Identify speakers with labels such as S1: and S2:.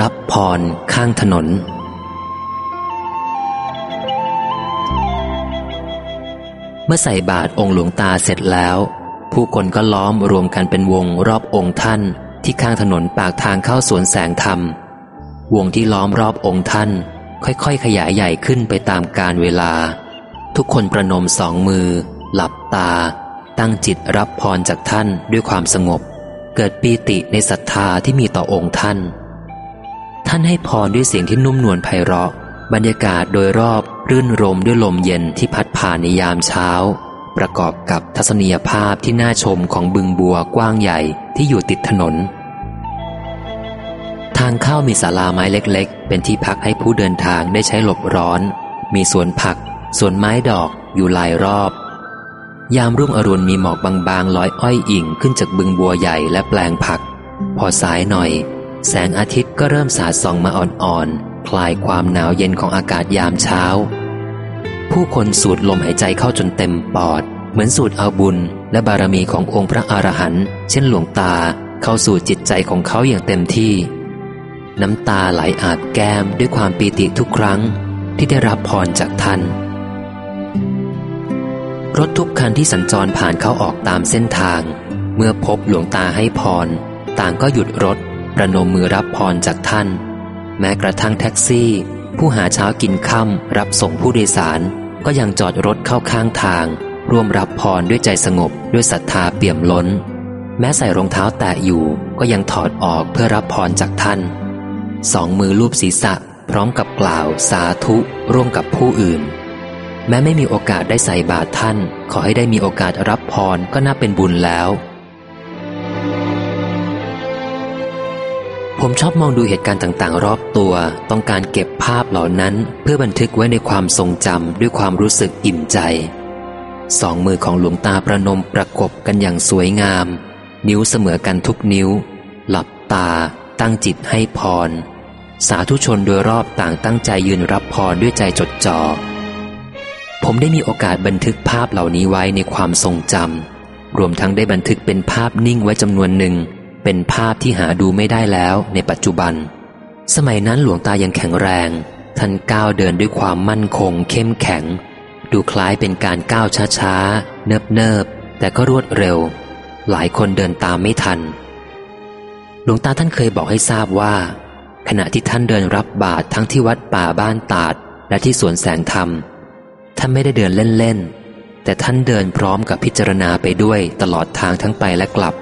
S1: รับพรข้างถนน เมื่อใส่บาตรองค์หลวงตาเสร็จแล้ว ผู้คนก็ล้อมรวมกันเป็นวงรอบองค์ท่านที่ข้างถนนปากทางเข้าสวนแสงธรรม วงที่ล้อมรอบองค์ท่าน ค่อยๆ ขยายใหญ่ขึ้นไปตามกาลเวลา ทุกคนประนมสองมือ หลับตา ตั้งจิตรับพรจากท่านด้วยความสงบ เกิดปีติในศรัทธาที่มีต่อองค์ท่าน ท่านให้พรด้วยเสียงที่นุ่มนวลไพเราะ บรรยากาศโดยรอบรื่นรมด้วยลมเย็นที่พัดผ่านในยามเช้า ประกอบกับทัศนียภาพที่น่าชมของบึงบัวกว้างใหญ่ที่อยู่ติดถนน ทางเข้ามีศาลาไม้เล็กๆ เป็นที่พักให้ผู้เดินทางได้ใช้หลบร้อน มีสวนผักสวนไม้ดอกอยู่หลายรอบ ยามรุ่งอรุณมีหมอกบางๆลอยอ้อยอิ่งขึ้นจากบึงบัวใหญ่และแปลงผัก พอสายหน่อย แสงอาทิตย์ก็เริ่มสาดส่องมาอ่อนๆ คลายความหนาวเย็นของอากาศยามเช้า ผู้คนสูดลมหายใจเข้าจนเต็มปอด เหมือนสูดเอาบุญและบารมีขององค์พระอรหันต์เช่นหลวงตาเข้าสู่จิตใจของเขาอย่างเต็มที่ น้ำตาไหลอาบแก้มด้วยความปีติทุกครั้งที่ได้รับพรจากท่าน รถทุกคันที่สัญจรผ่านเขาออกตามเส้นทาง เมื่อพบหลวงตาให้พร ต่างก็หยุดรถ ประนมมือรับพรจากท่าน แม้กระทั่งแท็กซี่ ผู้หาเช้ากินค่ำรับส่งผู้โดยสาร ก็ยังจอดรถเข้าข้างทาง ร่วมรับพรด้วยใจสงบด้วยศรัทธาเปี่ยมล้น แม้ใส่รองเท้าแตะอยู่ก็ยังถอดออกเพื่อรับพรจากท่าน สองมือลูบศีรษะ พร้อมกับกล่าวสาธุ ร่วมกับผู้อื่น แม้ไม่มีโอกาสได้ใส่บาตรท่าน ขอให้ได้มีโอกาสรับพรก็น่าเป็นบุญแล้ว มชอบมองดูเหตุการณ์ต่างๆ รอบตัว ต้องการเก็บภาพเหล่านั้น เพื่อบันทึกไว้ในความทรงจำด้วยความรู้สึกอิ่มใจ สองมือของหลวงตาประนมประกบกันอย่างสวยงาม นิ้วเสมอกันทุกนิ้ว หลับตา ตั้งจิตให้พร สาธุชนโดยรอบต่างตั้งใจยืนรับพรด้วยใจจดจ่อผมได้มีโอกาสบันทึกภาพเหล่านี้ไว้ในความทรงจำรวมทั้งได้บันทึกเป็นภาพนิ่งไว้จำนวนหนึ่ง เป็นภาพที่หาดูไม่ได้แล้วในปัจจุบัน สมัยนั้นหลวงตายังแข็งแรง ท่านก้าวเดินด้วยความมั่นคง เข้มแข็ง ดูคล้ายเป็นการก้าวช้าๆ เนิบๆ แต่ก็รวดเร็ว หลายคนเดินตามไม่ทัน หลวงตาท่านเคยบอกให้ทราบว่า ขณะที่ท่านเดินรับบาตรทั้งที่วัดป่าบ้านตาด และที่สวนแสงธรรม ท่านไม่ได้เดินเล่นๆ แต่ท่านเดินพร้อมกับพิจารณาไปด้วยตลอดทางทั้งไปและกลับ